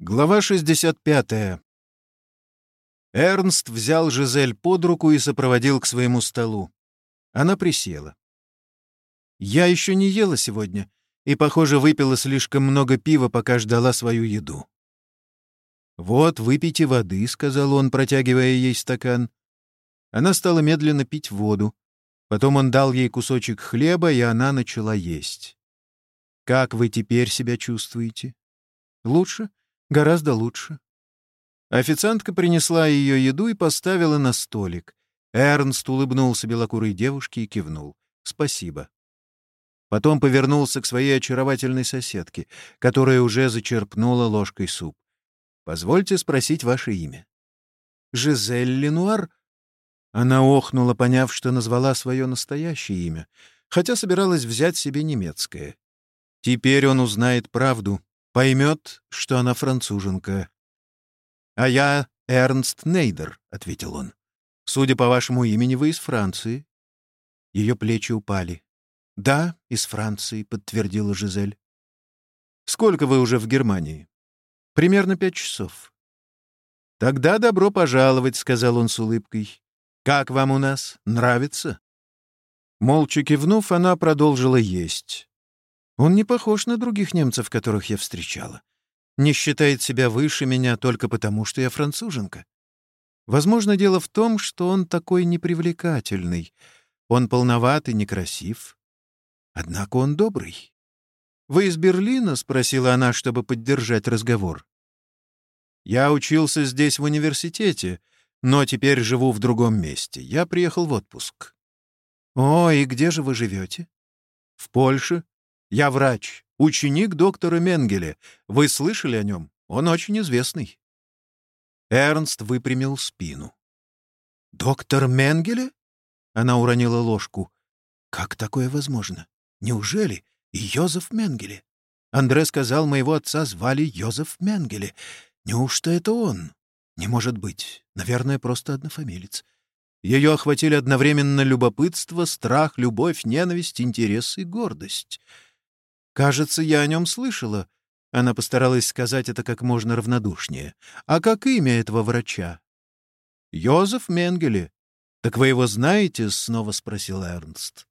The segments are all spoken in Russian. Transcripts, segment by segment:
Глава 65. Эрнст взял Жизель под руку и сопроводил к своему столу. Она присела. «Я еще не ела сегодня и, похоже, выпила слишком много пива, пока ждала свою еду». «Вот, выпейте воды», — сказал он, протягивая ей стакан. Она стала медленно пить воду. Потом он дал ей кусочек хлеба, и она начала есть. «Как вы теперь себя чувствуете?» «Лучше?» Гораздо лучше. Официантка принесла ее еду и поставила на столик. Эрнст улыбнулся белокурой девушке и кивнул. «Спасибо». Потом повернулся к своей очаровательной соседке, которая уже зачерпнула ложкой суп. «Позвольте спросить ваше имя». «Жизель Ленуар?» Она охнула, поняв, что назвала свое настоящее имя, хотя собиралась взять себе немецкое. Теперь он узнает правду, поймет, что она француженка. «А я Эрнст Нейдер», — ответил он. «Судя по вашему имени, вы из Франции». Ее плечи упали. «Да, из Франции», — подтвердила Жизель. «Сколько вы уже в Германии?» «Примерно пять часов». «Тогда добро пожаловать», — сказал он с улыбкой. «Как вам у нас? Нравится?» Молча кивнув, она продолжила есть. Он не похож на других немцев, которых я встречала. Не считает себя выше меня только потому, что я француженка. Возможно, дело в том, что он такой непривлекательный. Он полноват и некрасив. Однако он добрый. «Вы из Берлина?» — спросила она, чтобы поддержать разговор. «Я учился здесь в университете, но теперь живу в другом месте. Я приехал в отпуск». «О, и где же вы живете?» «В Польше. Я врач, ученик доктора Менгеле. Вы слышали о нем? Он очень известный». Эрнст выпрямил спину. «Доктор Менгеле?» Она уронила ложку. «Как такое возможно? Неужели? Йозеф Менгеле? Андре сказал, моего отца звали Йозеф Менгеле. Неужто это он? Не может быть. Наверное, просто однофамилец. Ее охватили одновременно любопытство, страх, любовь, ненависть, интерес и гордость. «Кажется, я о нем слышала». Она постаралась сказать это как можно равнодушнее. «А как имя этого врача?» «Йозеф Менгеле». «Так вы его знаете?» — снова спросил Эрнст.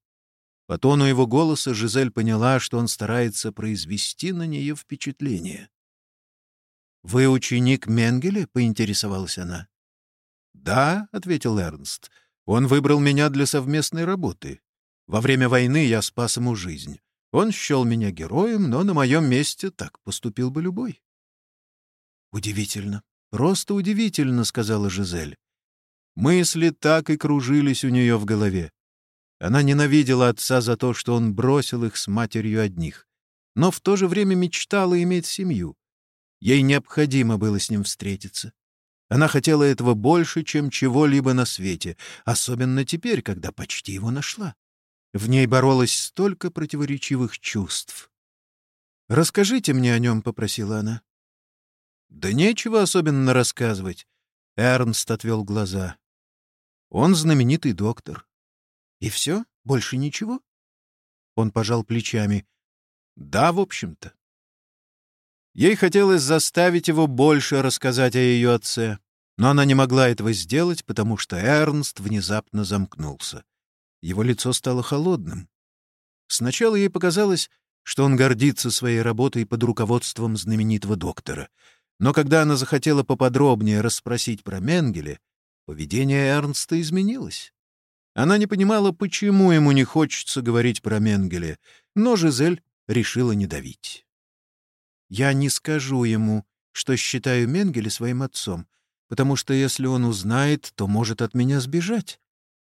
По тону его голоса Жизель поняла, что он старается произвести на нее впечатление. «Вы ученик Менгеле?» — поинтересовалась она. «Да», — ответил Эрнст. «Он выбрал меня для совместной работы. Во время войны я спас ему жизнь. Он счел меня героем, но на моем месте так поступил бы любой. «Удивительно, просто удивительно», — сказала Жизель. Мысли так и кружились у нее в голове. Она ненавидела отца за то, что он бросил их с матерью одних, но в то же время мечтала иметь семью. Ей необходимо было с ним встретиться. Она хотела этого больше, чем чего-либо на свете, особенно теперь, когда почти его нашла. В ней боролось столько противоречивых чувств. «Расскажите мне о нем», — попросила она. «Да нечего особенно рассказывать», — Эрнст отвел глаза. «Он знаменитый доктор». «И все? Больше ничего?» Он пожал плечами. «Да, в общем-то». Ей хотелось заставить его больше рассказать о ее отце, но она не могла этого сделать, потому что Эрнст внезапно замкнулся. Его лицо стало холодным. Сначала ей показалось, что он гордится своей работой под руководством знаменитого доктора. Но когда она захотела поподробнее расспросить про Менгеле, поведение Эрнста изменилось. Она не понимала, почему ему не хочется говорить про Менгеле, но Жизель решила не давить. «Я не скажу ему, что считаю Менгеле своим отцом, потому что если он узнает, то может от меня сбежать.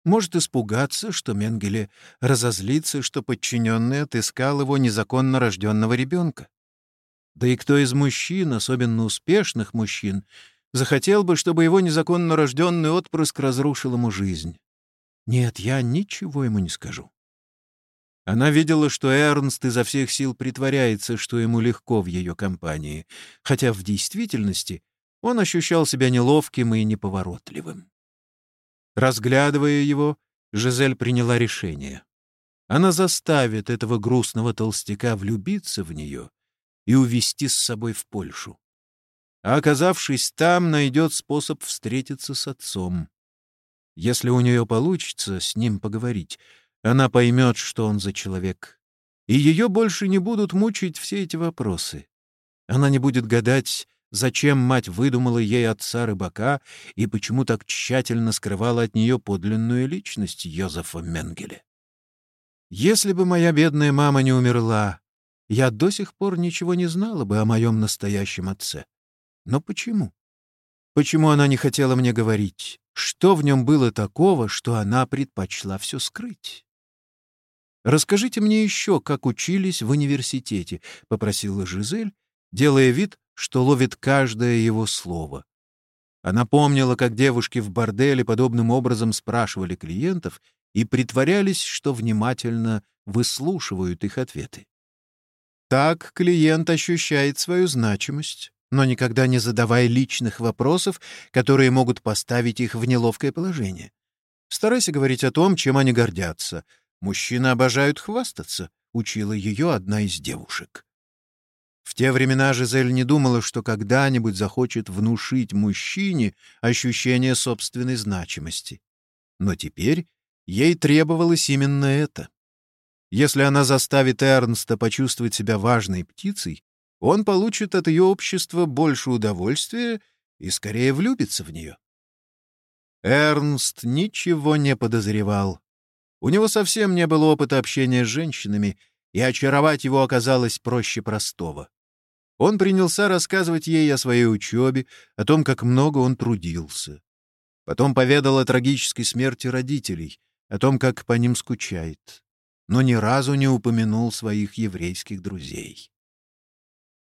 Может испугаться, что Менгеле разозлится, что подчиненный отыскал его незаконно рожденного ребенка. Да и кто из мужчин, особенно успешных мужчин, захотел бы, чтобы его незаконно рожденный отпрыск разрушил ему жизнь? Нет, я ничего ему не скажу. Она видела, что Эрнст изо всех сил притворяется, что ему легко в ее компании, хотя в действительности он ощущал себя неловким и неповоротливым. Разглядывая его, Жизель приняла решение. Она заставит этого грустного толстяка влюбиться в нее и увезти с собой в Польшу. а оказавшись там, найдет способ встретиться с отцом. Если у нее получится с ним поговорить, она поймет, что он за человек. И ее больше не будут мучить все эти вопросы. Она не будет гадать, зачем мать выдумала ей отца рыбака и почему так тщательно скрывала от нее подлинную личность Йозефа Менгеля. Если бы моя бедная мама не умерла, я до сих пор ничего не знала бы о моем настоящем отце. Но почему? Почему она не хотела мне говорить? Что в нем было такого, что она предпочла все скрыть? «Расскажите мне еще, как учились в университете», — попросила Жизель, делая вид, что ловит каждое его слово. Она помнила, как девушки в борделе подобным образом спрашивали клиентов и притворялись, что внимательно выслушивают их ответы. Так клиент ощущает свою значимость, но никогда не задавая личных вопросов, которые могут поставить их в неловкое положение. Старайся говорить о том, чем они гордятся. Мужчины обожают хвастаться, — учила ее одна из девушек. В те времена Жизель не думала, что когда-нибудь захочет внушить мужчине ощущение собственной значимости. Но теперь ей требовалось именно это. Если она заставит Эрнста почувствовать себя важной птицей, он получит от ее общества больше удовольствия и скорее влюбится в нее. Эрнст ничего не подозревал. У него совсем не было опыта общения с женщинами, и очаровать его оказалось проще простого. Он принялся рассказывать ей о своей учебе, о том, как много он трудился. Потом поведал о трагической смерти родителей, о том, как по ним скучает. Но ни разу не упомянул своих еврейских друзей.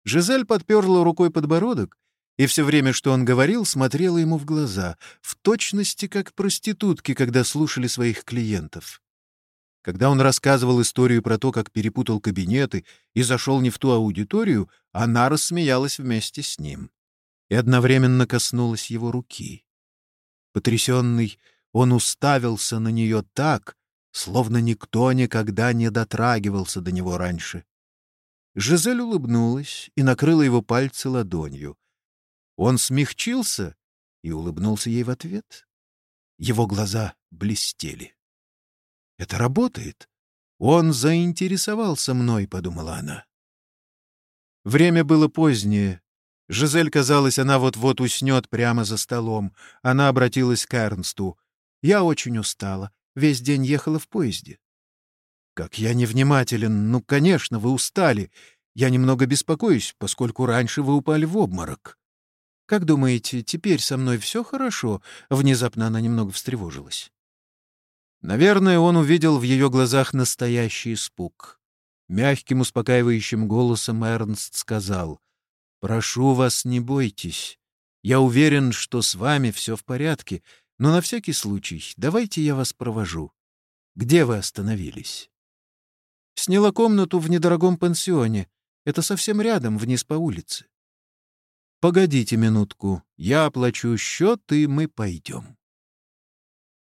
Жизель подперла рукой подбородок и все время, что он говорил, смотрела ему в глаза, в точности как проститутки, когда слушали своих клиентов. Когда он рассказывал историю про то, как перепутал кабинеты и зашел не в ту аудиторию, она рассмеялась вместе с ним и одновременно коснулась его руки. Потрясенный, он уставился на нее так, словно никто никогда не дотрагивался до него раньше. Жизель улыбнулась и накрыла его пальцы ладонью. Он смягчился и улыбнулся ей в ответ. Его глаза блестели. Это работает. Он заинтересовался мной, — подумала она. Время было позднее. Жизель казалось, она вот-вот уснет прямо за столом. Она обратилась к Эрнсту. «Я очень устала. Весь день ехала в поезде». «Как я невнимателен! Ну, конечно, вы устали. Я немного беспокоюсь, поскольку раньше вы упали в обморок». «Как думаете, теперь со мной все хорошо?» Внезапно она немного встревожилась. Наверное, он увидел в ее глазах настоящий испуг. Мягким, успокаивающим голосом Эрнст сказал, «Прошу вас, не бойтесь. Я уверен, что с вами все в порядке, но на всякий случай давайте я вас провожу. Где вы остановились?» «Сняла комнату в недорогом пансионе. Это совсем рядом, вниз по улице». «Погодите минутку. Я оплачу счет, и мы пойдем».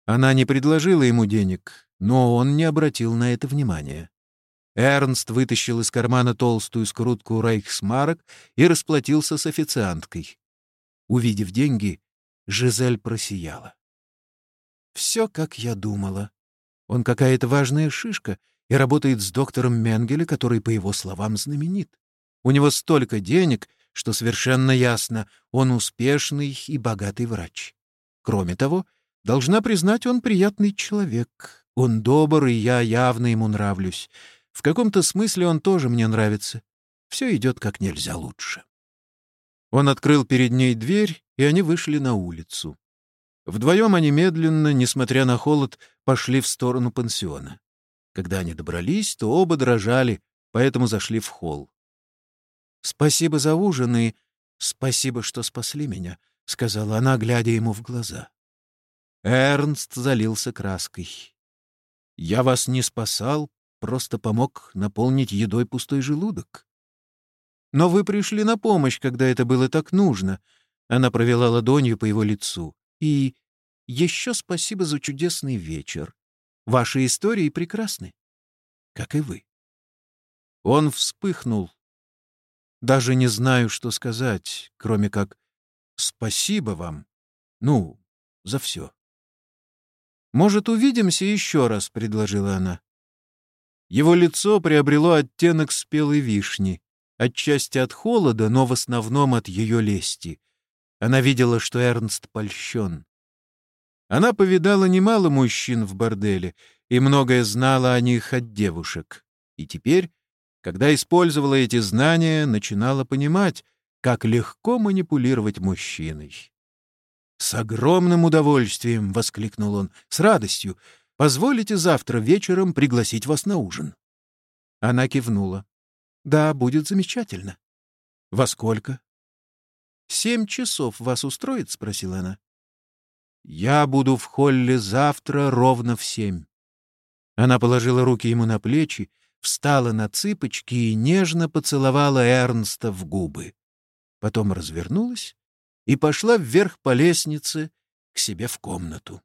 Она не предложила ему денег, но он не обратил на это внимания. Эрнст вытащил из кармана толстую скрутку рейхсмарок и расплатился с официанткой. Увидев деньги, Жизель просияла. «Все, как я думала. Он какая-то важная шишка и работает с доктором Менгеле, который, по его словам, знаменит. У него столько денег, что совершенно ясно, он успешный и богатый врач. Кроме того, Должна признать, он приятный человек. Он добр, и я явно ему нравлюсь. В каком-то смысле он тоже мне нравится. Все идет как нельзя лучше. Он открыл перед ней дверь, и они вышли на улицу. Вдвоем они медленно, несмотря на холод, пошли в сторону пансиона. Когда они добрались, то оба дрожали, поэтому зашли в холл. «Спасибо за ужин и спасибо, что спасли меня», — сказала она, глядя ему в глаза. Эрнст залился краской. «Я вас не спасал, просто помог наполнить едой пустой желудок». «Но вы пришли на помощь, когда это было так нужно», — она провела ладонью по его лицу. «И еще спасибо за чудесный вечер. Ваши истории прекрасны, как и вы». Он вспыхнул. Даже не знаю, что сказать, кроме как «спасибо вам». Ну, за все. «Может, увидимся еще раз?» — предложила она. Его лицо приобрело оттенок спелой вишни, отчасти от холода, но в основном от ее лести. Она видела, что Эрнст польщен. Она повидала немало мужчин в борделе и многое знала о них от девушек. И теперь, когда использовала эти знания, начинала понимать, как легко манипулировать мужчиной. «С огромным удовольствием!» — воскликнул он. «С радостью! Позволите завтра вечером пригласить вас на ужин?» Она кивнула. «Да, будет замечательно». «Во сколько?» «Семь часов вас устроит?» — спросила она. «Я буду в холле завтра ровно в семь». Она положила руки ему на плечи, встала на цыпочки и нежно поцеловала Эрнста в губы. Потом развернулась и пошла вверх по лестнице к себе в комнату.